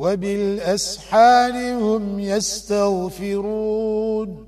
وبالأسحار هم يستغفرون.